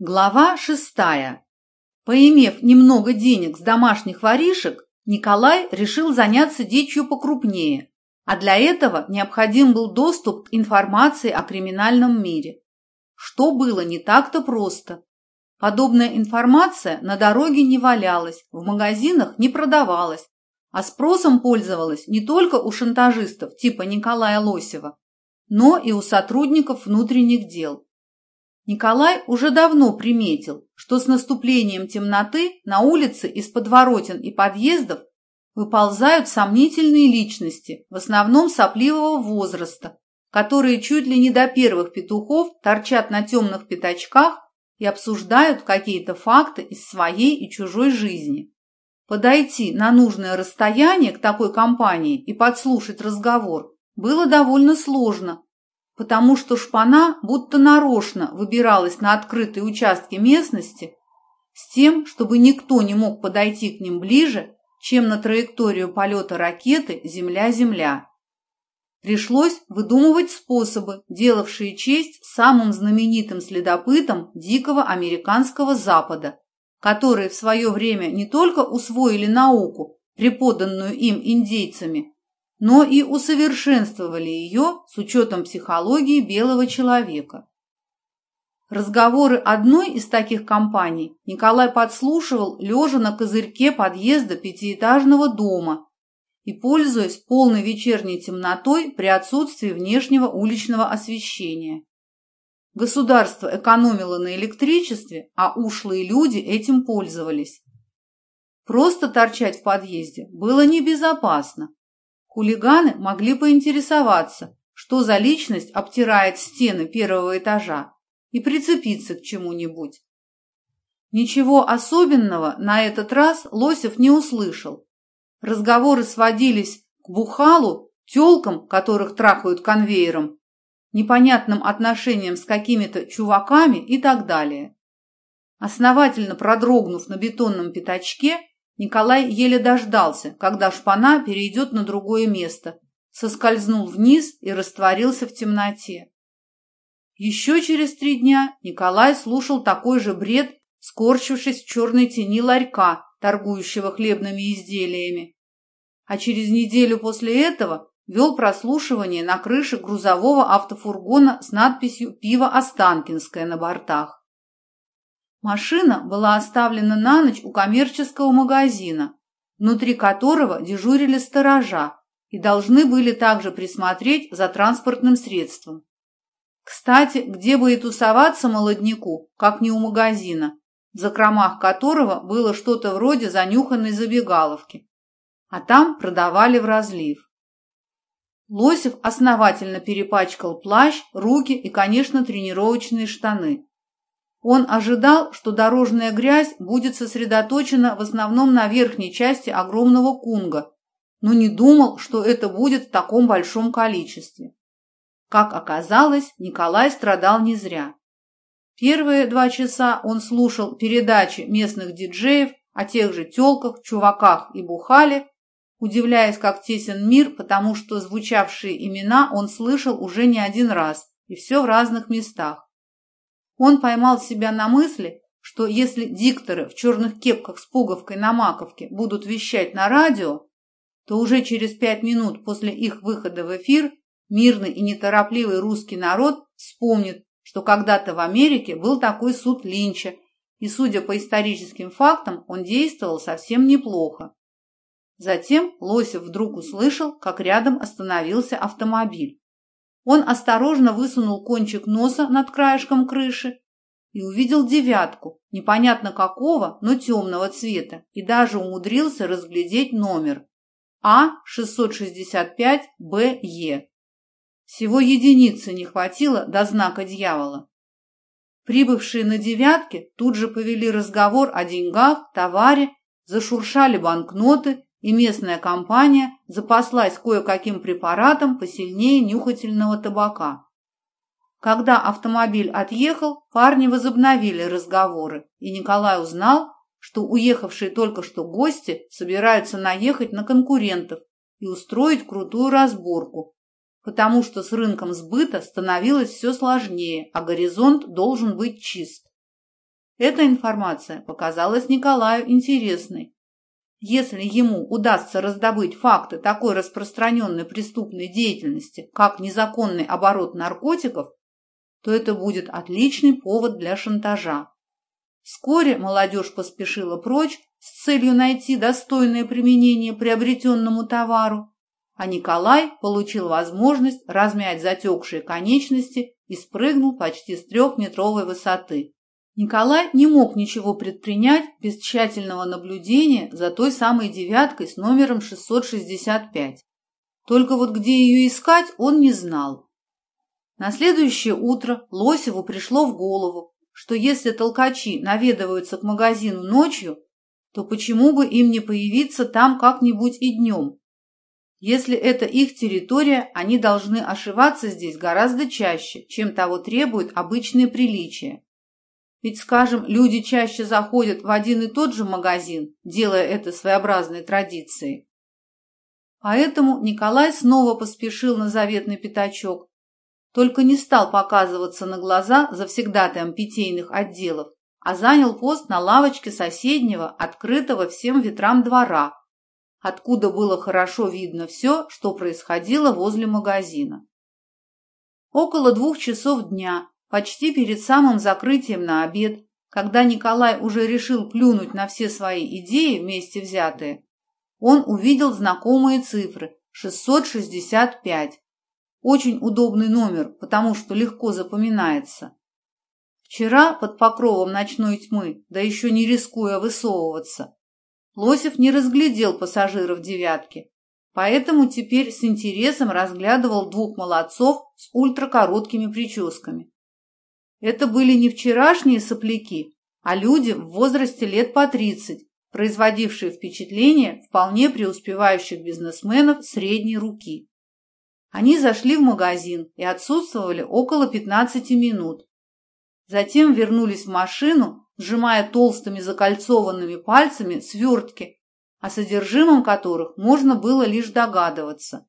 Глава шестая. Поимев немного денег с домашних воришек, Николай решил заняться дичью покрупнее, а для этого необходим был доступ к информации о криминальном мире. Что было не так-то просто. Подобная информация на дороге не валялась, в магазинах не продавалась, а спросом пользовалась не только у шантажистов типа Николая Лосева, но и у сотрудников внутренних дел. Николай уже давно приметил, что с наступлением темноты на улице из подворотен и подъездов выползают сомнительные личности, в основном сопливого возраста, которые чуть ли не до первых петухов торчат на темных пятачках и обсуждают какие-то факты из своей и чужой жизни. Подойти на нужное расстояние к такой компании и подслушать разговор было довольно сложно, потому что шпана будто нарочно выбиралась на открытые участки местности с тем, чтобы никто не мог подойти к ним ближе, чем на траекторию полета ракеты «Земля-Земля». Пришлось выдумывать способы, делавшие честь самым знаменитым следопытам дикого американского Запада, которые в свое время не только усвоили науку, преподанную им индейцами, но и усовершенствовали ее с учетом психологии белого человека. Разговоры одной из таких компаний Николай подслушивал, лежа на козырьке подъезда пятиэтажного дома и пользуясь полной вечерней темнотой при отсутствии внешнего уличного освещения. Государство экономило на электричестве, а ушлые люди этим пользовались. Просто торчать в подъезде было небезопасно, Хулиганы могли поинтересоваться, что за личность обтирает стены первого этажа, и прицепиться к чему-нибудь. Ничего особенного на этот раз Лосев не услышал. Разговоры сводились к бухалу, тёлкам, которых трахают конвейером, непонятным отношениям с какими-то чуваками и так далее. Основательно продрогнув на бетонном пятачке, Николай еле дождался, когда шпана перейдет на другое место, соскользнул вниз и растворился в темноте. Еще через три дня Николай слушал такой же бред, скорчившись в черной тени ларька, торгующего хлебными изделиями. А через неделю после этого вел прослушивание на крыше грузового автофургона с надписью «Пиво Останкинское» на бортах. Машина была оставлена на ночь у коммерческого магазина, внутри которого дежурили сторожа и должны были также присмотреть за транспортным средством. Кстати, где бы и тусоваться молодняку, как не у магазина, в закромах которого было что-то вроде занюханной забегаловки, а там продавали в разлив. Лосев основательно перепачкал плащ, руки и, конечно, тренировочные штаны – он ожидал, что дорожная грязь будет сосредоточена в основном на верхней части огромного кунга, но не думал, что это будет в таком большом количестве. Как оказалось, Николай страдал не зря. Первые два часа он слушал передачи местных диджеев о тех же тёлках, чуваках и бухале, удивляясь, как тесен мир, потому что звучавшие имена он слышал уже не один раз, и все в разных местах. Он поймал себя на мысли, что если дикторы в черных кепках с пуговкой на маковке будут вещать на радио, то уже через пять минут после их выхода в эфир мирный и неторопливый русский народ вспомнит, что когда-то в Америке был такой суд Линча, и, судя по историческим фактам, он действовал совсем неплохо. Затем Лосев вдруг услышал, как рядом остановился автомобиль. Он осторожно высунул кончик носа над краешком крыши и увидел девятку, непонятно какого, но темного цвета, и даже умудрился разглядеть номер А-665-БЕ. Всего единицы не хватило до знака дьявола. Прибывшие на девятке тут же повели разговор о деньгах, товаре, зашуршали банкноты, и местная компания запаслась кое-каким препаратом посильнее нюхательного табака. Когда автомобиль отъехал, парни возобновили разговоры, и Николай узнал, что уехавшие только что гости собираются наехать на конкурентов и устроить крутую разборку, потому что с рынком сбыта становилось все сложнее, а горизонт должен быть чист. Эта информация показалась Николаю интересной, Если ему удастся раздобыть факты такой распространенной преступной деятельности, как незаконный оборот наркотиков, то это будет отличный повод для шантажа. Вскоре молодежь поспешила прочь с целью найти достойное применение приобретенному товару, а Николай получил возможность размять затекшие конечности и спрыгнул почти с трехметровой высоты. Николай не мог ничего предпринять без тщательного наблюдения за той самой «девяткой» с номером 665. Только вот где ее искать, он не знал. На следующее утро Лосеву пришло в голову, что если толкачи наведываются к магазину ночью, то почему бы им не появиться там как-нибудь и днем? Если это их территория, они должны ошиваться здесь гораздо чаще, чем того требуют обычные приличия. Ведь, люди чаще заходят в один и тот же магазин, делая это своеобразной традицией. Поэтому а Николай снова поспешил на заветный пятачок, только не стал показываться на глаза завсегдатаем питейных отделов, а занял пост на лавочке соседнего, открытого всем ветрам двора, откуда было хорошо видно все, что происходило возле магазина. Около двух часов дня Почти перед самым закрытием на обед, когда Николай уже решил плюнуть на все свои идеи вместе взятые, он увидел знакомые цифры 665. Очень удобный номер, потому что легко запоминается. Вчера под покровом ночной тьмы, да еще не рискуя высовываться, Лосев не разглядел пассажиров «девятки», поэтому теперь с интересом разглядывал двух молодцов с ультракороткими прическами. Это были не вчерашние сопляки, а люди в возрасте лет по 30, производившие впечатление вполне преуспевающих бизнесменов средней руки. Они зашли в магазин и отсутствовали около 15 минут. Затем вернулись в машину, сжимая толстыми закольцованными пальцами свертки, о содержимом которых можно было лишь догадываться.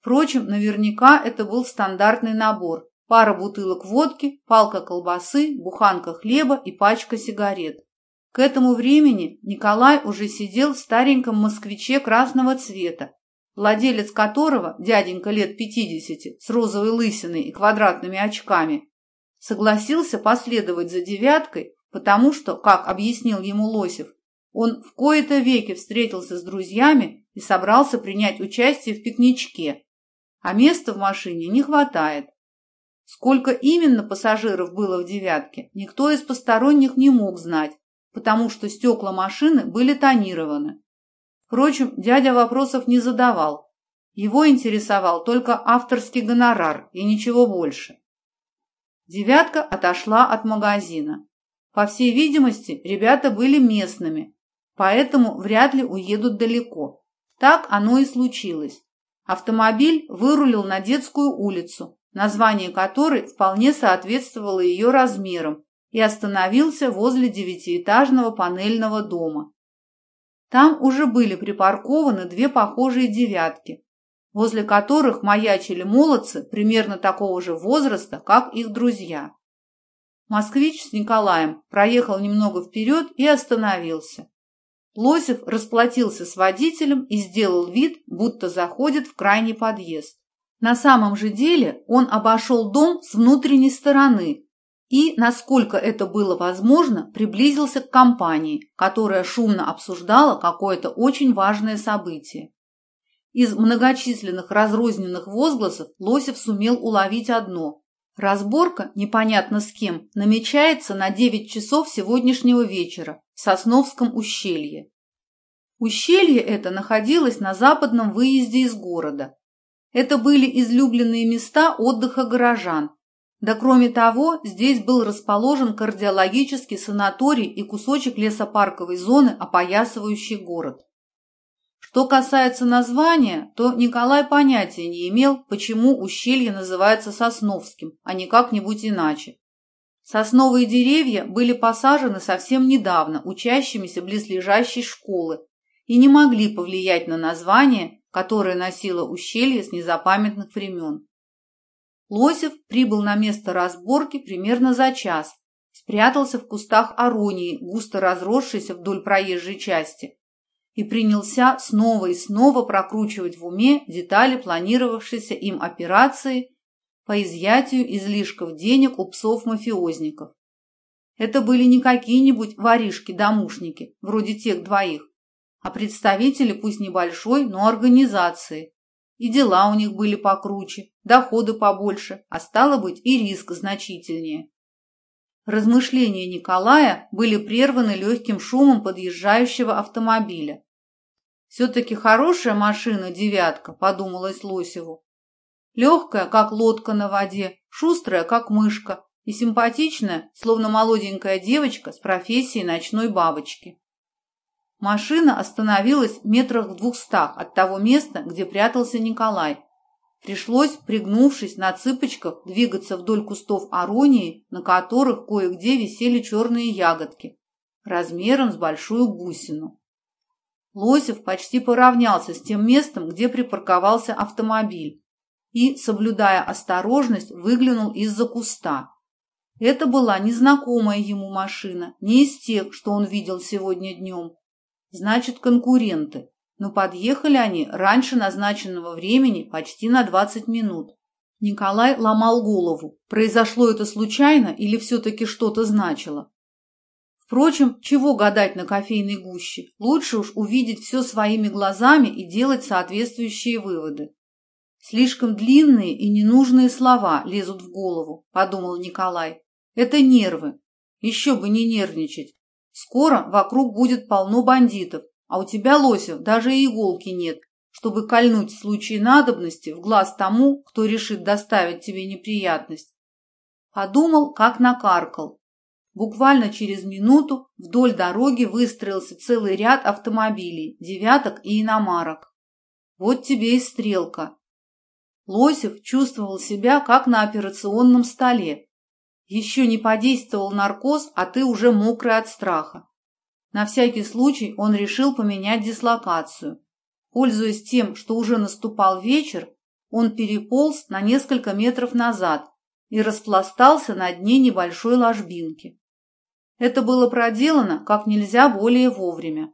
Впрочем, наверняка это был стандартный набор, пара бутылок водки, палка колбасы, буханка хлеба и пачка сигарет. К этому времени Николай уже сидел в стареньком москвиче красного цвета, владелец которого, дяденька лет 50, с розовой лысиной и квадратными очками, согласился последовать за девяткой, потому что, как объяснил ему Лосев, он в кои-то веки встретился с друзьями и собрался принять участие в пикничке, а места в машине не хватает. Сколько именно пассажиров было в «девятке», никто из посторонних не мог знать, потому что стекла машины были тонированы. Впрочем, дядя вопросов не задавал. Его интересовал только авторский гонорар и ничего больше. «девятка» отошла от магазина. По всей видимости, ребята были местными, поэтому вряд ли уедут далеко. Так оно и случилось. Автомобиль вырулил на детскую улицу, Название которой вполне соответствовало ее размерам и остановился возле девятиэтажного панельного дома. Там уже были припаркованы две похожие девятки, возле которых маячили молодцы примерно такого же возраста, как их друзья. Москвич с Николаем проехал немного вперед и остановился. Лосев расплатился с водителем и сделал вид, будто заходит в крайний подъезд. На самом же деле он обошел дом с внутренней стороны и, насколько это было возможно, приблизился к компании, которая шумно обсуждала какое-то очень важное событие. Из многочисленных разрозненных возгласов Лосев сумел уловить одно. Разборка, непонятно с кем, намечается на 9 часов сегодняшнего вечера в Сосновском ущелье. Ущелье это находилось на западном выезде из города, это были излюбленные места отдыха горожан. Да кроме того, здесь был расположен кардиологический санаторий и кусочек лесопарковой зоны, опоясывающий город. Что касается названия, то Николай понятия не имел, почему ущелье называется Сосновским, а не как-нибудь иначе. Сосновые деревья были посажены совсем недавно учащимися близлежащей школы и не могли повлиять на название которое носило ущелье с незапамятных времен. Лосев прибыл на место разборки примерно за час, спрятался в кустах аронии, густо разросшейся вдоль проезжей части, и принялся снова и снова прокручивать в уме детали планировавшейся им операции по изъятию излишков денег у псов-мафиозников. Это были не какие-нибудь воришки-домушники, вроде тех двоих, а представители пусть небольшой, но организации. И дела у них были покруче, доходы побольше, а стало быть и риск значительнее. Размышления Николая были прерваны легким шумом подъезжающего автомобиля. «Все-таки хорошая машина «девятка», — подумалось Лосеву. Легкая, как лодка на воде, шустрая, как мышка, и симпатичная, словно молоденькая девочка с профессией ночной бабочки. Машина остановилась в метрах в двухстах от того места, где прятался Николай. Пришлось, пригнувшись на цыпочках, двигаться вдоль кустов аронии, на которых кое-где висели черные ягодки, размером с большую бусину. Лосев почти поравнялся с тем местом, где припарковался автомобиль, и, соблюдая осторожность, выглянул из-за куста. Это была незнакомая ему машина, не из тех, что он видел сегодня днем значит конкуренты. Но подъехали они раньше назначенного времени почти на 20 минут. Николай ломал голову, произошло это случайно или все-таки что-то значило. Впрочем, чего гадать на кофейной гуще? Лучше уж увидеть все своими глазами и делать соответствующие выводы. Слишком длинные и ненужные слова лезут в голову, подумал Николай. Это нервы. Еще бы не нервничать. Скоро вокруг будет полно бандитов, а у тебя, Лосев, даже и иголки нет, чтобы кольнуть в случае надобности в глаз тому, кто решит доставить тебе неприятность. Подумал, как накаркал. Буквально через минуту вдоль дороги выстроился целый ряд автомобилей, девяток и иномарок. Вот тебе и стрелка. Лосев чувствовал себя как на операционном столе, Еще не подействовал наркоз, а ты уже мокрый от страха. На всякий случай он решил поменять дислокацию. Пользуясь тем, что уже наступал вечер, он переполз на несколько метров назад и распластался на дне небольшой ложбинки. Это было проделано как нельзя более вовремя.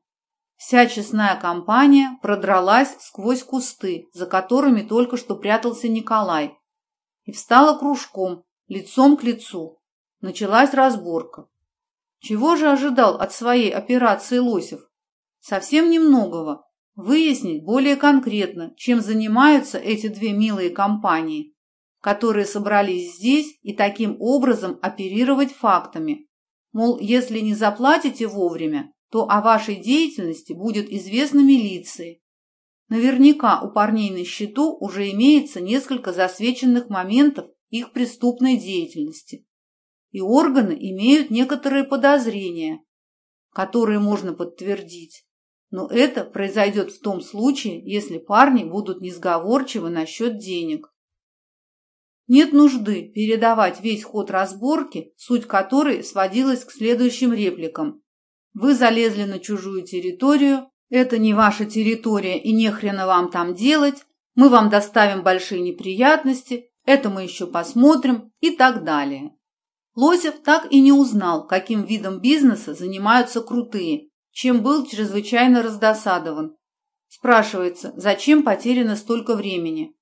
Вся честная компания продралась сквозь кусты, за которыми только что прятался Николай, и встала кружком, лицом к лицу. Началась разборка. Чего же ожидал от своей операции Лосев? Совсем немногого. Выяснить более конкретно, чем занимаются эти две милые компании, которые собрались здесь и таким образом оперировать фактами. Мол, если не заплатите вовремя, то о вашей деятельности будет известно милиции. Наверняка у парней на счету уже имеется несколько засвеченных моментов их преступной деятельности. И органы имеют некоторые подозрения, которые можно подтвердить. Но это произойдет в том случае, если парни будут несговорчивы насчет денег. Нет нужды передавать весь ход разборки, суть которой сводилась к следующим репликам. Вы залезли на чужую территорию, это не ваша территория и не хрена вам там делать, мы вам доставим большие неприятности, это мы еще посмотрим и так далее. Лозев так и не узнал, каким видом бизнеса занимаются крутые, чем был чрезвычайно раздосадован. Спрашивается, зачем потеряно столько времени?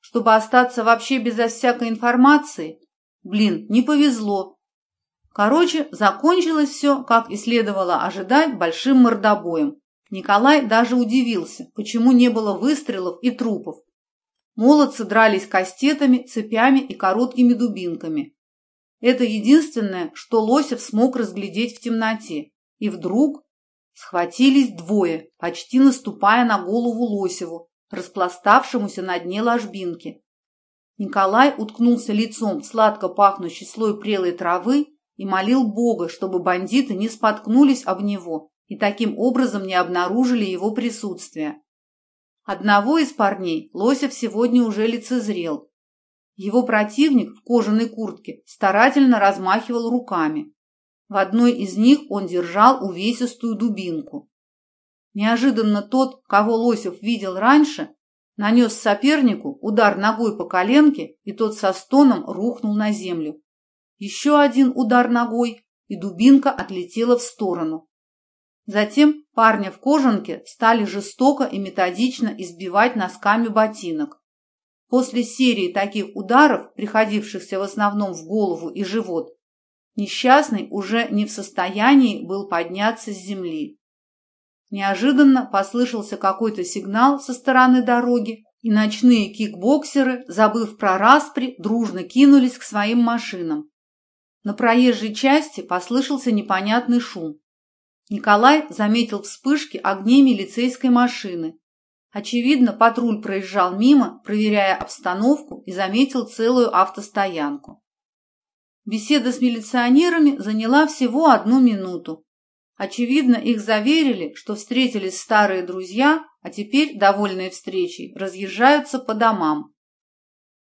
Чтобы остаться вообще безо всякой информации? Блин, не повезло. Короче, закончилось все, как и следовало ожидать, большим мордобоем. Николай даже удивился, почему не было выстрелов и трупов, Молодцы дрались кастетами, цепями и короткими дубинками. Это единственное, что Лосев смог разглядеть в темноте. И вдруг схватились двое, почти наступая на голову Лосеву, распластавшемуся на дне ложбинки. Николай уткнулся лицом в сладко пахнущий слой прелой травы и молил Бога, чтобы бандиты не споткнулись об него и таким образом не обнаружили его присутствие. Одного из парней Лосев сегодня уже лицезрел. Его противник в кожаной куртке старательно размахивал руками. В одной из них он держал увесистую дубинку. Неожиданно тот, кого Лосев видел раньше, нанес сопернику удар ногой по коленке, и тот со стоном рухнул на землю. Еще один удар ногой, и дубинка отлетела в сторону. Затем парня в кожанке стали жестоко и методично избивать носками ботинок. После серии таких ударов, приходившихся в основном в голову и живот, несчастный уже не в состоянии был подняться с земли. Неожиданно послышался какой-то сигнал со стороны дороги, и ночные кикбоксеры, забыв про распри, дружно кинулись к своим машинам. На проезжей части послышался непонятный шум. Николай заметил вспышки огней милицейской машины. Очевидно, патруль проезжал мимо, проверяя обстановку, и заметил целую автостоянку. Беседа с милиционерами заняла всего одну минуту. Очевидно, их заверили, что встретились старые друзья, а теперь, довольные встречей, разъезжаются по домам.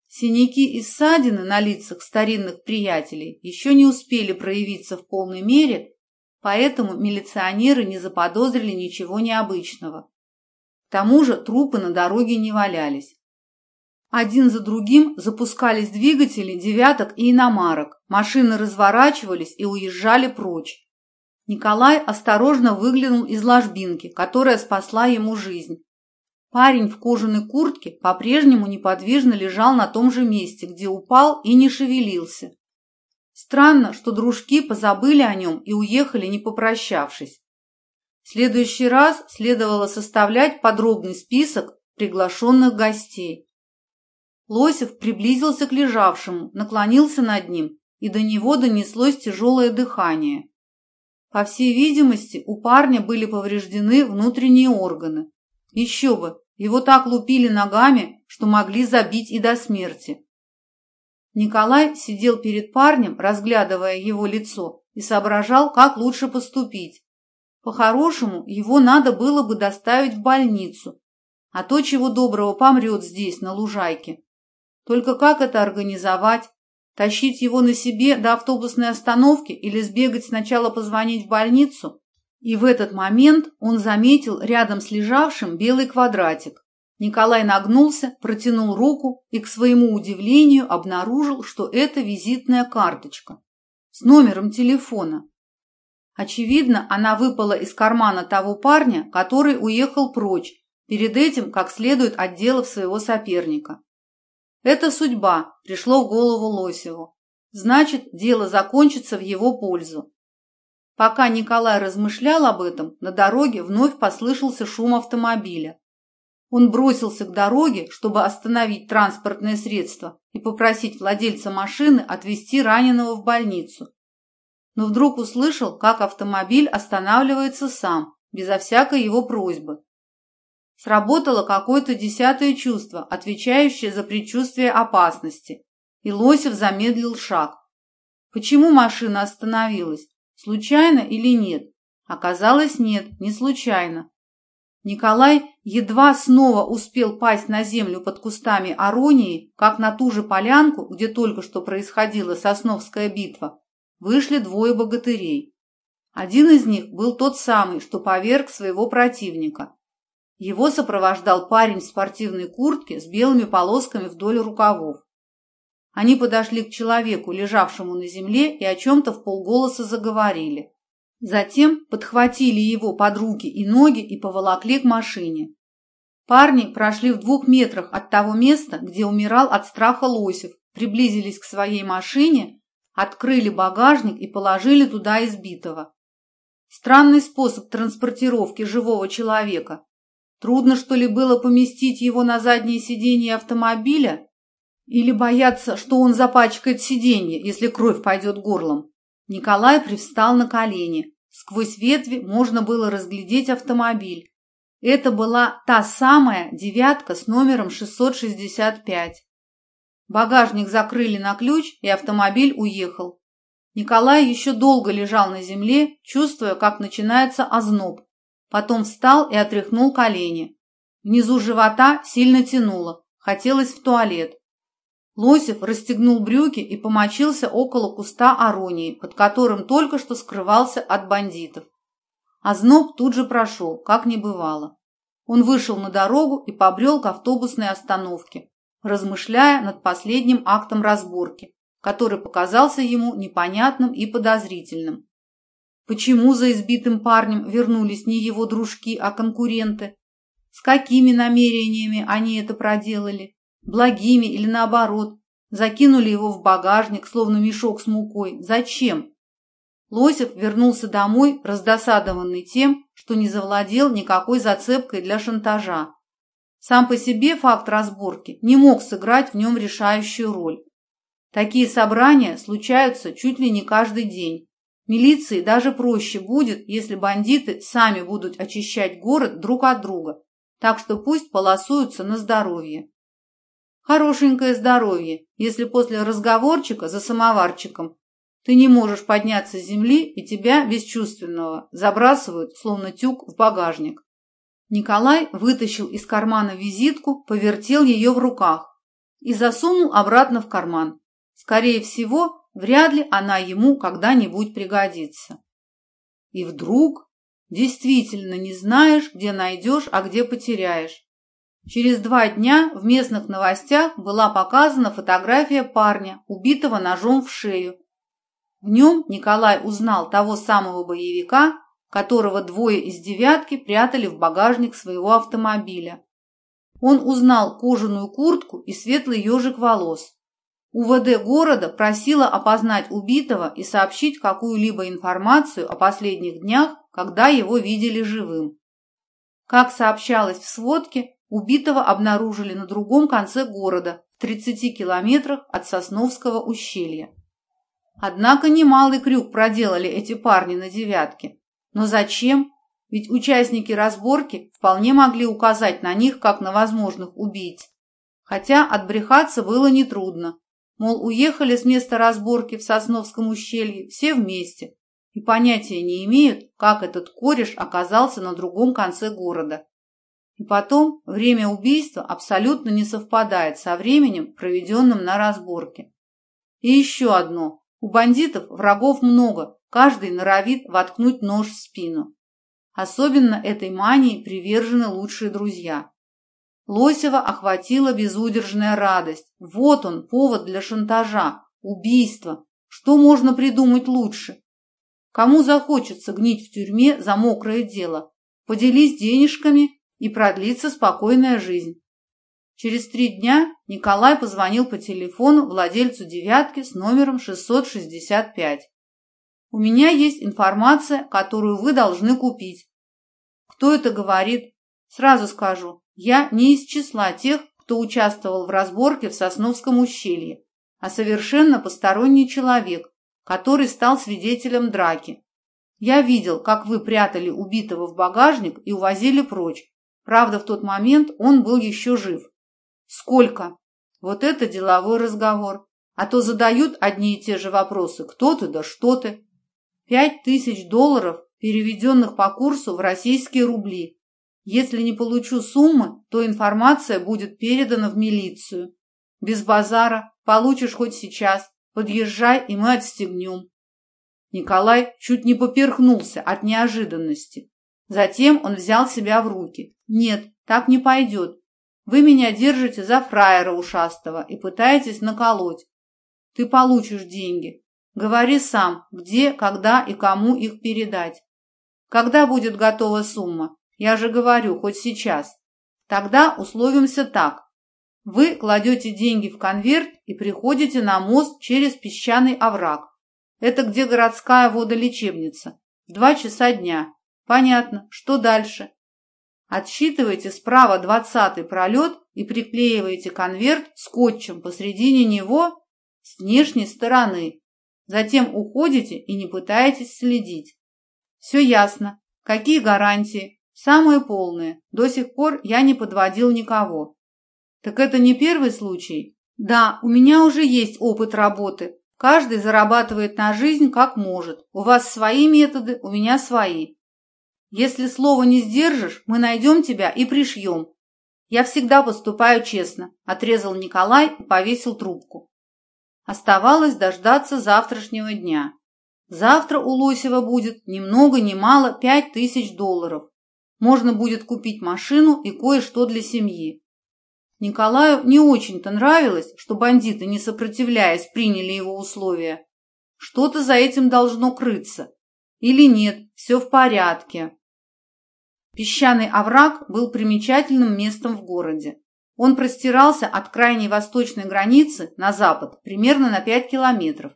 Синяки и ссадины на лицах старинных приятелей еще не успели проявиться в полной мере, поэтому милиционеры не заподозрили ничего необычного. К тому же трупы на дороге не валялись. Один за другим запускались двигатели девяток и иномарок, машины разворачивались и уезжали прочь. Николай осторожно выглянул из ложбинки, которая спасла ему жизнь. Парень в кожаной куртке по-прежнему неподвижно лежал на том же месте, где упал и не шевелился. Странно, что дружки позабыли о нем и уехали, не попрощавшись. В следующий раз следовало составлять подробный список приглашенных гостей. Лосев приблизился к лежавшему, наклонился над ним, и до него донеслось тяжелое дыхание. По всей видимости, у парня были повреждены внутренние органы. Еще бы, его так лупили ногами, что могли забить и до смерти. Николай сидел перед парнем, разглядывая его лицо, и соображал, как лучше поступить. По-хорошему, его надо было бы доставить в больницу, а то, чего доброго, помрет здесь, на лужайке. Только как это организовать? Тащить его на себе до автобусной остановки или сбегать сначала позвонить в больницу? И в этот момент он заметил рядом с лежавшим белый квадратик. Николай нагнулся, протянул руку и, к своему удивлению, обнаружил, что это визитная карточка с номером телефона. Очевидно, она выпала из кармана того парня, который уехал прочь, перед этим как следует отделав своего соперника. «Это судьба», – пришло в голову Лосеву. «Значит, дело закончится в его пользу». Пока Николай размышлял об этом, на дороге вновь послышался шум автомобиля. Он бросился к дороге, чтобы остановить транспортное средство и попросить владельца машины отвезти раненого в больницу. Но вдруг услышал, как автомобиль останавливается сам, безо всякой его просьбы. Сработало какое-то десятое чувство, отвечающее за предчувствие опасности, и Лосев замедлил шаг. Почему машина остановилась? Случайно или нет? Оказалось, нет, не случайно. Николай едва снова успел пасть на землю под кустами Аронии, как на ту же полянку, где только что происходила Сосновская битва, вышли двое богатырей. Один из них был тот самый, что поверг своего противника. Его сопровождал парень в спортивной куртке с белыми полосками вдоль рукавов. Они подошли к человеку, лежавшему на земле, и о чем-то в полголоса заговорили. Затем подхватили его под руки и ноги и поволокли к машине. Парни прошли в двух метрах от того места, где умирал от страха Лосев, приблизились к своей машине, открыли багажник и положили туда избитого. Странный способ транспортировки живого человека. Трудно, что ли, было поместить его на заднее сиденье автомобиля? Или бояться, что он запачкает сиденье, если кровь пойдет горлом? Николай привстал на колени. Сквозь ветви можно было разглядеть автомобиль. Это была та самая «девятка» с номером 665. Багажник закрыли на ключ, и автомобиль уехал. Николай еще долго лежал на земле, чувствуя, как начинается озноб. Потом встал и отряхнул колени. Внизу живота сильно тянуло, хотелось в туалет. Лосев расстегнул брюки и помочился около куста аронии, под которым только что скрывался от бандитов. А тут же прошел, как не бывало. Он вышел на дорогу и побрел к автобусной остановке, размышляя над последним актом разборки, который показался ему непонятным и подозрительным. Почему за избитым парнем вернулись не его дружки, а конкуренты? С какими намерениями они это проделали? благими или наоборот, закинули его в багажник, словно мешок с мукой. Зачем? Лосев вернулся домой, раздосадованный тем, что не завладел никакой зацепкой для шантажа. Сам по себе факт разборки не мог сыграть в нем решающую роль. Такие собрания случаются чуть ли не каждый день. Милиции даже проще будет, если бандиты сами будут очищать город друг от друга, так что пусть полосуются на здоровье. Хорошенькое здоровье, если после разговорчика за самоварчиком ты не можешь подняться с земли, и тебя, бесчувственного, забрасывают, словно тюк, в багажник. Николай вытащил из кармана визитку, повертел ее в руках и засунул обратно в карман. Скорее всего, вряд ли она ему когда-нибудь пригодится. И вдруг действительно не знаешь, где найдешь, а где потеряешь. Через два дня в местных новостях была показана фотография парня, убитого ножом в шею. В нем Николай узнал того самого боевика, которого двое из девятки прятали в багажник своего автомобиля. Он узнал кожаную куртку и светлый ежик волос. УВД города просила опознать убитого и сообщить какую-либо информацию о последних днях, когда его видели живым. Как сообщалось в сводке, Убитого обнаружили на другом конце города, в 30 километрах от Сосновского ущелья. Однако немалый крюк проделали эти парни на девятке. Но зачем? Ведь участники разборки вполне могли указать на них, как на возможных убийц. Хотя отбрехаться было нетрудно. Мол, уехали с места разборки в Сосновском ущелье все вместе и понятия не имеют, как этот кореш оказался на другом конце города. И потом, время убийства абсолютно не совпадает со временем, проведенным на разборке. И еще одно. У бандитов врагов много, каждый норовит воткнуть нож в спину. Особенно этой мании привержены лучшие друзья. Лосева охватила безудержная радость. Вот он, повод для шантажа, убийства. Что можно придумать лучше? Кому захочется гнить в тюрьме за мокрое дело? Поделись денежками, и продлится спокойная жизнь. Через три дня Николай позвонил по телефону владельцу «девятки» с номером 665. «У меня есть информация, которую вы должны купить». «Кто это говорит?» «Сразу скажу, я не из числа тех, кто участвовал в разборке в Сосновском ущелье, а совершенно посторонний человек, который стал свидетелем драки. Я видел, как вы прятали убитого в багажник и увозили прочь, Правда, в тот момент он был еще жив. Сколько? Вот это деловой разговор. А то задают одни и те же вопросы. Кто ты, да что ты? Пять тысяч долларов, переведенных по курсу в российские рубли. Если не получу суммы, то информация будет передана в милицию. Без базара, получишь хоть сейчас. Подъезжай, и мы отстегнем. Николай чуть не поперхнулся от неожиданности. Затем он взял себя в руки. Нет, так не пойдет. Вы меня держите за фраера ушастого и пытаетесь наколоть. Ты получишь деньги. Говори сам, где, когда и кому их передать. Когда будет готова сумма? Я же говорю, хоть сейчас. Тогда условимся так. Вы кладете деньги в конверт и приходите на мост через песчаный овраг. Это где городская водолечебница. В два часа дня. Отсчитывайте справа двадцатый пролет и приклеиваете конверт скотчем посредине него с внешней стороны. Затем уходите и не пытаетесь следить. Все ясно. Какие гарантии? Самые полные. До сих пор я не подводил никого. Так это не первый случай? Да, у меня уже есть опыт работы. Каждый зарабатывает на жизнь как может. У вас свои методы, у меня свои. Если слово не сдержишь, мы найдем тебя и пришьем. Я всегда поступаю честно, отрезал Николай и повесил трубку. Оставалось дождаться завтрашнего дня. Завтра у Лосева будет ни много ни мало пять тысяч долларов. Можно будет купить машину и кое-что для семьи. Николаю не очень-то нравилось, что бандиты, не сопротивляясь, приняли его условия. Что-то за этим должно крыться. или нет, все в порядке. Песчаный овраг был примечательным местом в городе. Он простирался от крайней восточной границы на запад примерно на 5 километров,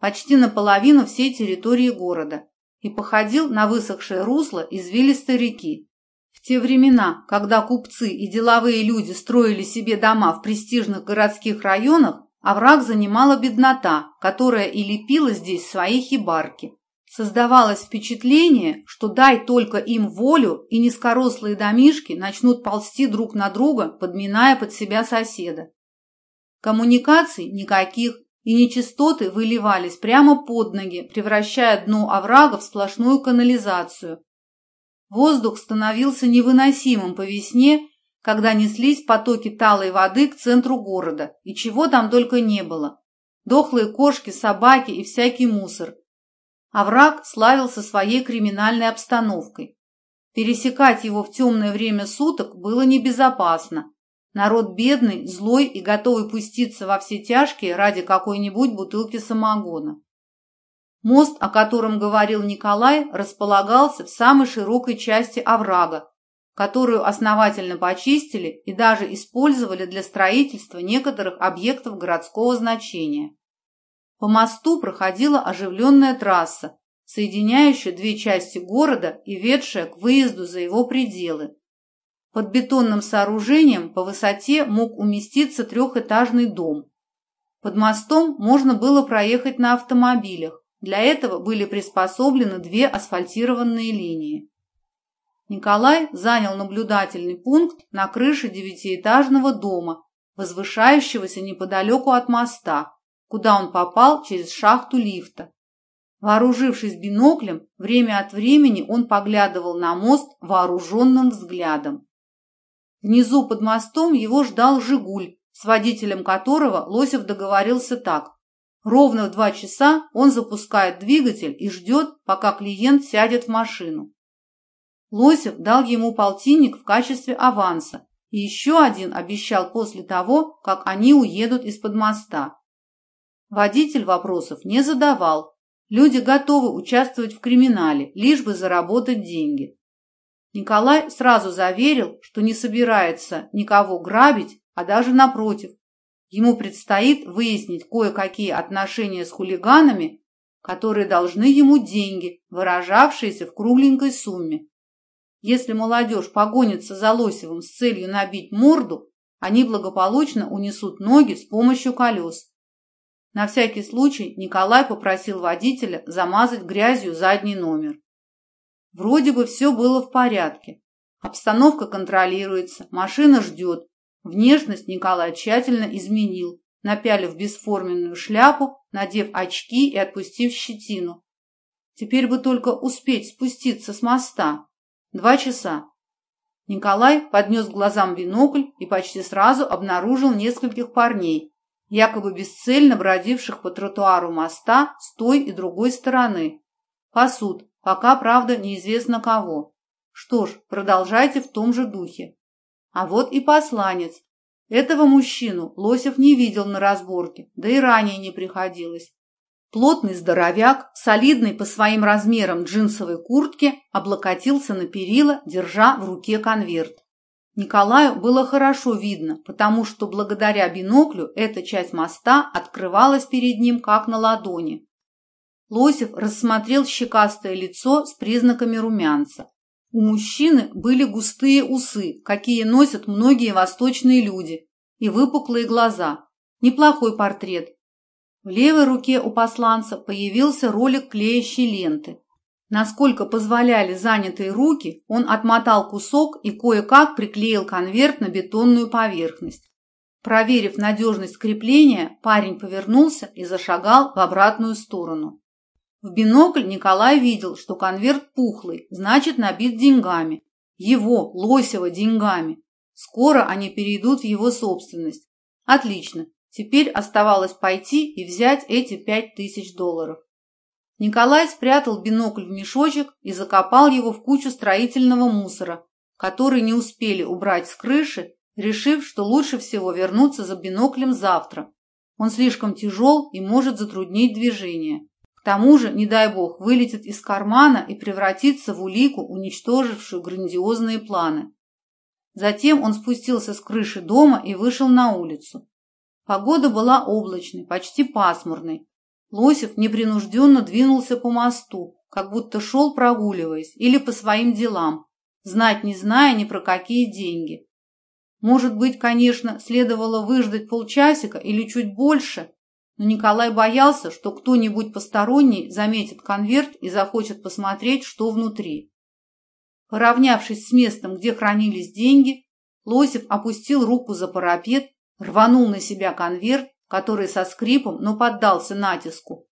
почти наполовину всей территории города, и походил на высохшее русло извилистой реки. В те времена, когда купцы и деловые люди строили себе дома в престижных городских районах, овраг занимала беднота, которая и лепила здесь свои хибарки – Создавалось впечатление, что дай только им волю, и низкорослые домишки начнут ползти друг на друга, подминая под себя соседа. Коммуникаций никаких, и нечистоты выливались прямо под ноги, превращая дно оврага в сплошную канализацию. Воздух становился невыносимым по весне, когда неслись потоки талой воды к центру города, и чего там только не было. Дохлые кошки, собаки и всякий мусор – Овраг а славился своей криминальной обстановкой. Пересекать его в темное время суток было небезопасно. Народ бедный, злой и готовый пуститься во все тяжкие ради какой-нибудь бутылки самогона. Мост, о котором говорил Николай, располагался в самой широкой части оврага, которую основательно почистили и даже использовали для строительства некоторых объектов городского значения. По мосту проходила оживленная трасса, соединяющая две части города и ведшая к выезду за его пределы. Под бетонным сооружением по высоте мог уместиться трехэтажный дом. Под мостом можно было проехать на автомобилях. Для этого были приспособлены две асфальтированные линии. Николай занял наблюдательный пункт на крыше девятиэтажного дома, возвышающегося неподалеку от моста, куда он попал через шахту лифта. Вооружившись биноклем, время от времени он поглядывал на мост вооруженным взглядом. Внизу под мостом его ждал «Жигуль», с водителем которого Лосев договорился так. Ровно в два часа он запускает двигатель и ждет, пока клиент сядет в машину. Лосев дал ему полтинник в качестве аванса, и еще один обещал после того, как они уедут из-под моста. Водитель вопросов не задавал. Люди готовы участвовать в криминале, лишь бы заработать деньги. Николай сразу заверил, что не собирается никого грабить, а даже напротив. Ему предстоит выяснить кое-какие отношения с хулиганами, которые должны ему деньги, выражавшиеся в кругленькой сумме. Если молодежь погонится за Лосевым с целью набить морду, они благополучно унесут ноги с помощью колес. На всякий случай Николай попросил водителя замазать грязью задний номер. Вроде бы все было в порядке. Обстановка контролируется, машина ждет. Внешность Николай тщательно изменил, напялив бесформенную шляпу, надев очки и отпустив щетину. Теперь бы только успеть спуститься с моста. Два часа. Николай поднес глазам бинокль и почти сразу обнаружил нескольких парней, якобы бесцельно бродивших по тротуару моста с той и другой стороны. Пасут, пока, правда, неизвестно кого. Что ж, продолжайте в том же духе. А вот и посланец. Этого мужчину Лосев не видел на разборке, да и ранее не приходилось. Плотный здоровяк, солидный по своим размерам джинсовой куртке, облокотился на перила, держа в руке конверт. Николаю было хорошо видно, потому что благодаря биноклю эта часть моста открывалась перед ним как на ладони. Лосев рассмотрел щекастое лицо с признаками румянца. У мужчины были густые усы, какие носят многие восточные люди, и выпуклые глаза. Неплохой портрет. В левой руке у посланца появился ролик клеящей ленты. Насколько позволяли занятые руки, он отмотал кусок и кое-как приклеил конверт на бетонную поверхность. Проверив надежность крепления, парень повернулся и зашагал в обратную сторону. В бинокль Николай видел, что конверт пухлый, значит набит деньгами. Его, Лосева, деньгами. Скоро они перейдут в его собственность. Отлично, теперь оставалось пойти и взять эти пять тысяч долларов. Николай спрятал бинокль в мешочек и закопал его в кучу строительного мусора, который не успели убрать с крыши, решив, что лучше всего вернуться за биноклем завтра. Он слишком тяжел и может затруднить движение. К тому же, не дай бог, вылетит из кармана и превратится в улику, уничтожившую грандиозные планы. Затем он спустился с крыши дома и вышел на улицу. Погода была облачной, почти пасмурной, Лосев непринужденно двинулся по мосту, как будто шел прогуливаясь или по своим делам, знать не зная ни про какие деньги. Может быть, конечно, следовало выждать полчасика или чуть больше, но Николай боялся, что кто-нибудь посторонний заметит конверт и захочет посмотреть, что внутри. Поравнявшись с местом, где хранились деньги, Лосев опустил руку за который со скрипом, но поддался натиску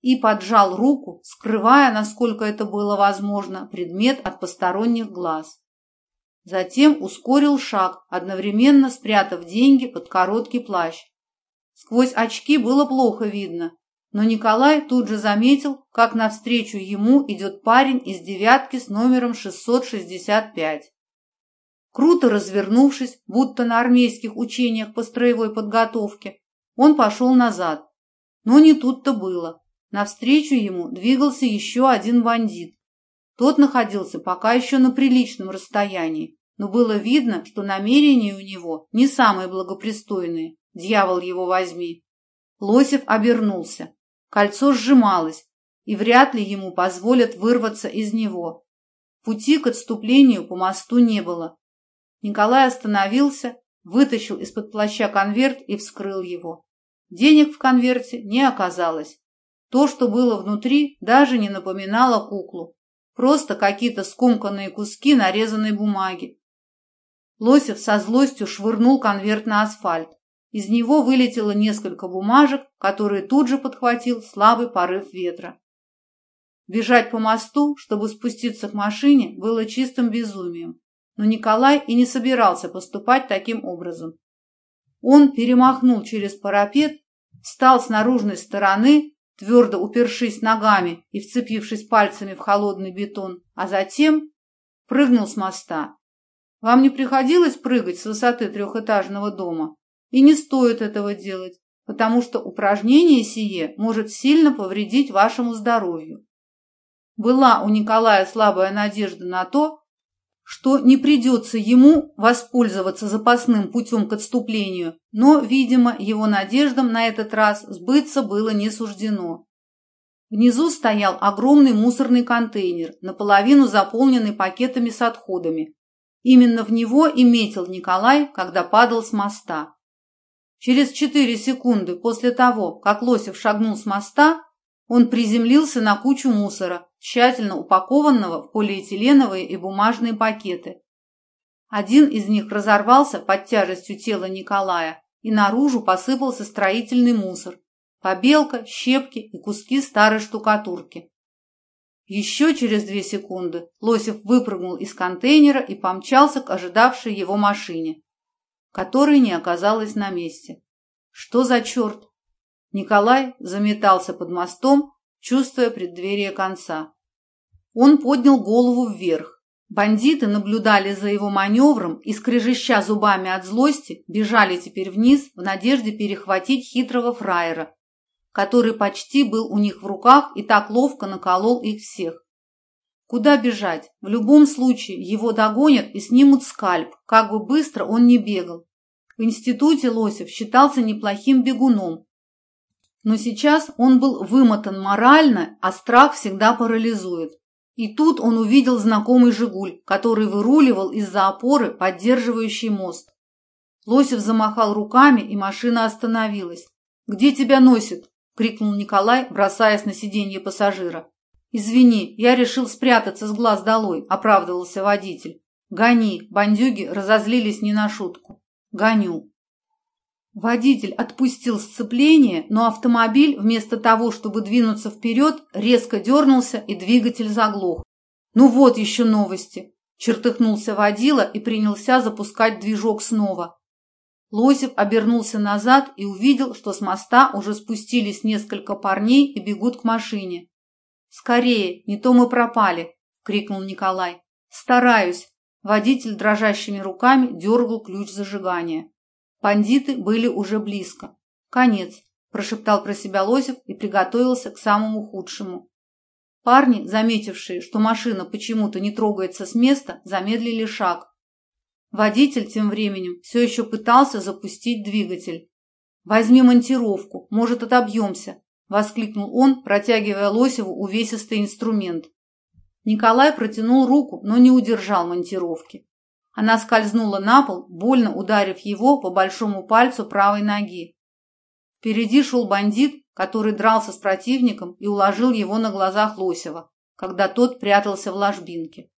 и поджал руку, скрывая, насколько это было возможно, предмет от посторонних глаз. Затем ускорил шаг, одновременно спрятав деньги под короткий плащ. Сквозь очки было плохо видно, но Николай тут же заметил, как навстречу ему идет парень из девятки с номером 665. Круто развернувшись, будто на армейских учениях по строевой подготовке, он пошел назад. Но не тут-то было. Навстречу ему двигался еще один бандит. Тот находился пока еще на приличном расстоянии, но было видно, что намерения у него не самые благопристойные. Дьявол его возьми. Лосев обернулся. Кольцо сжималось, и вряд ли ему позволят вырваться из него. Пути к отступлению по мосту не было. Николай остановился вытащил из-под плаща конверт и вскрыл его. Денег в конверте не оказалось. То, что было внутри, даже не напоминало куклу. Просто какие-то скомканные куски нарезанной бумаги. Лосев со злостью швырнул конверт на асфальт. Из него вылетело несколько бумажек, которые тут же подхватил слабый порыв ветра. Бежать по мосту, чтобы спуститься к машине, было чистым безумием, но Николай и не собирался поступать таким образом. Он перемахнул через парапет, встал с наружной стороны, твердо упершись ногами и вцепившись пальцами в холодный бетон, а затем прыгнул с моста. Вам не приходилось прыгать с высоты трехэтажного дома? И не стоит этого делать, потому что упражнение сие может сильно повредить вашему здоровью. Была у Николая слабая надежда на то, что не придется ему воспользоваться запасным путем к отступлению, но, видимо, его надеждам на этот раз сбыться было не суждено. Внизу стоял огромный мусорный контейнер, наполовину заполненный пакетами с отходами. Именно в него и метил Николай, когда падал с моста. Через четыре секунды после того, как Лосев шагнул с моста, он приземлился на кучу мусора, тщательно упакованного в полиэтиленовые и бумажные пакеты. Один из них разорвался под тяжестью тела Николая, и наружу посыпался строительный мусор, побелка, щепки и куски старой штукатурки. Еще через две секунды Лосев выпрыгнул из контейнера и помчался к ожидавшей его машине, которая не оказалась на месте. Что за черт? Николай заметался под мостом, чувствуя преддверие конца. Он поднял голову вверх. Бандиты наблюдали за его маневром и, скрежеща зубами от злости, бежали теперь вниз в надежде перехватить хитрого фраера, который почти был у них в руках и так ловко наколол их всех. Куда бежать? В любом случае его догонят и снимут скальп, как бы быстро он ни бегал. В институте Лосев считался неплохим бегуном, Но сейчас он был вымотан морально, а страх всегда парализует. И тут он увидел знакомый «Жигуль», который выруливал из-за опоры, поддерживающей мост. Лосев замахал руками, и машина остановилась. «Где тебя носит?» – крикнул Николай, бросаясь на сиденье пассажира. «Извини, я решил спрятаться с глаз долой», – оправдывался водитель. «Гони!» – бандюги разозлились не на шутку. «Гоню!» Водитель отпустил сцепление, но автомобиль, вместо того, чтобы двинуться вперед, резко дернулся, и двигатель заглох. «Ну вот еще новости!» – чертыхнулся водила и принялся запускать движок снова. Лосев обернулся назад и увидел, что с моста уже спустились несколько парней и бегут к машине. «Скорее, не то мы пропали!» – крикнул Николай. «Стараюсь!» – водитель дрожащими руками дергал ключ зажигания. Бандиты были уже близко. «Конец», – прошептал про себя Лозев и приготовился к самому худшему. Парни, заметившие, что машина почему-то не трогается с места, замедлили шаг. Водитель тем временем все еще пытался запустить двигатель. «Возьми монтировку, может, отобьемся», – воскликнул он, протягивая Лосеву увесистый инструмент. Николай протянул руку, но не удержал монтировки. Она скользнула на пол, больно ударив его по большому пальцу правой ноги. Впереди шел бандит, который дрался с противником и уложил его на глазах Лосева, когда тот прятался в ложбинке.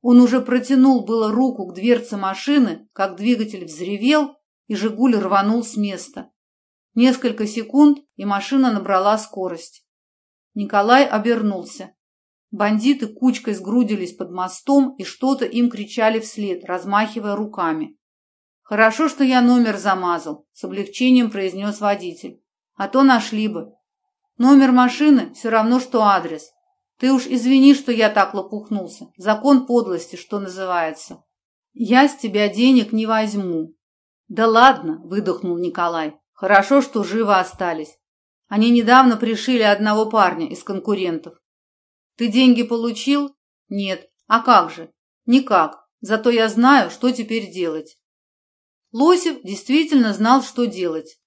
Он уже протянул было руку к дверце машины, как двигатель взревел, и «Жигуль» рванул с места. Несколько секунд, и машина набрала скорость. Николай обернулся. Бандиты кучкой сгрудились под мостом и что-то им кричали вслед, размахивая руками. «Хорошо, что я номер замазал», – с облегчением произнес водитель. «А то нашли бы. Номер машины все равно, что адрес. Ты уж извини, что я так лопухнулся. Закон подлости, что называется. Я с тебя денег не возьму». «Да ладно», – выдохнул Николай. «Хорошо, что живы остались. Они недавно пришили одного парня из конкурентов. Ты деньги получил? Нет. А как же? Никак. Зато я знаю, что теперь делать. Лосев действительно знал, что делать.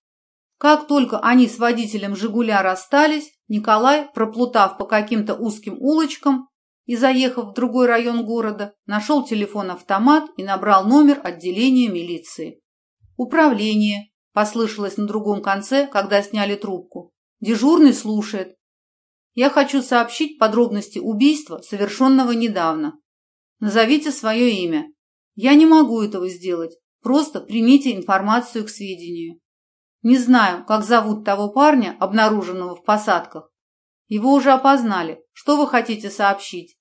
Как только они с водителем «Жигуля» расстались, Николай, проплутав по каким-то узким улочкам и заехав в другой район города, нашел телефон-автомат и набрал номер отделения милиции. «Управление», – послышалось на другом конце, когда сняли трубку. «Дежурный слушает. Я хочу сообщить подробности убийства, совершенного недавно. Назовите свое имя. Я не могу этого сделать. Просто примите информацию к сведению. Не знаю, как зовут того парня, обнаруженного в посадках. Его уже опознали. Что вы хотите сообщить?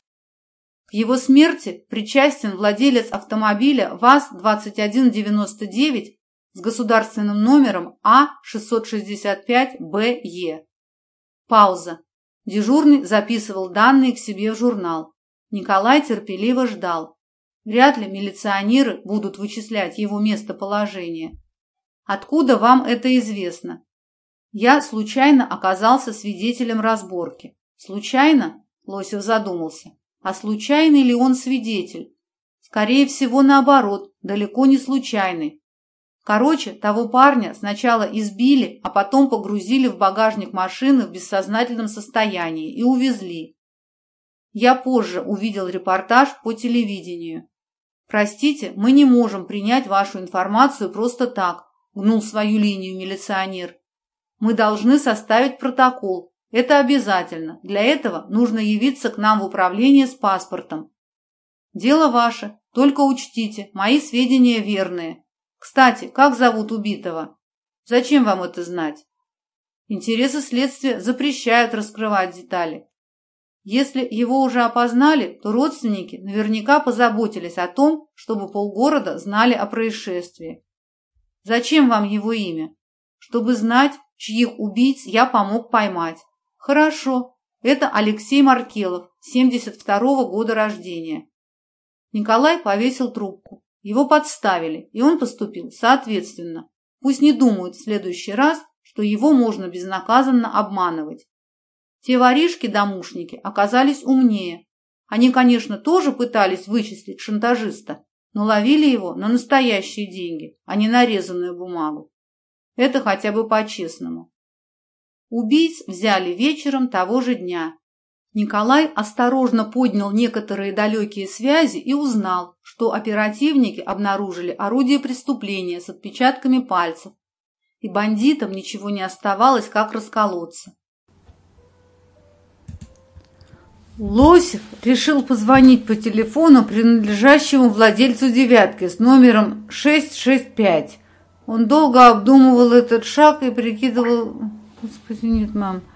К его смерти причастен владелец автомобиля ВАЗ-2199 с государственным номером А665БЕ. Пауза. Дежурный записывал данные к себе в журнал. Николай терпеливо ждал. Вряд ли милиционеры будут вычислять его местоположение. Откуда вам это известно? Я случайно оказался свидетелем разборки. Случайно? Лосев задумался. А случайный ли он свидетель? Скорее всего, наоборот, далеко не случайный. Короче, того парня сначала избили, а потом погрузили в багажник машины в бессознательном состоянии и увезли. Я позже увидел репортаж по телевидению. «Простите, мы не можем принять вашу информацию просто так», – гнул свою линию милиционер. «Мы должны составить протокол. Это обязательно. Для этого нужно явиться к нам в управление с паспортом. Дело ваше. Только учтите, мои сведения верные. Кстати, как зовут убитого? Зачем вам это знать? Интересы следствия запрещают раскрывать детали. Если его уже опознали, то родственники наверняка позаботились о том, чтобы полгорода знали о происшествии. Зачем вам его имя? Чтобы знать, чьих убийц я помог поймать. Хорошо, это Алексей Маркелов, 72-го года рождения. Николай повесил трубку, его подставили, и он поступил соответственно. Пусть не думают в следующий раз, что его можно безнаказанно обманывать. Те воришки-домушники оказались умнее. Они, конечно, тоже пытались вычислить шантажиста, но ловили его на настоящие деньги, а не нарезанную бумагу. Это хотя бы по-честному. Убийц взяли вечером того же дня, Николай осторожно поднял некоторые далекие связи и узнал, что оперативники обнаружили орудие преступления с отпечатками пальцев, и бандитам ничего не оставалось, как расколоться. Лосев решил позвонить по телефону, принадлежащему владельцу «девятки» с номером 665. Он долго обдумывал этот шаг и прикидывал... Господи, нет, мам...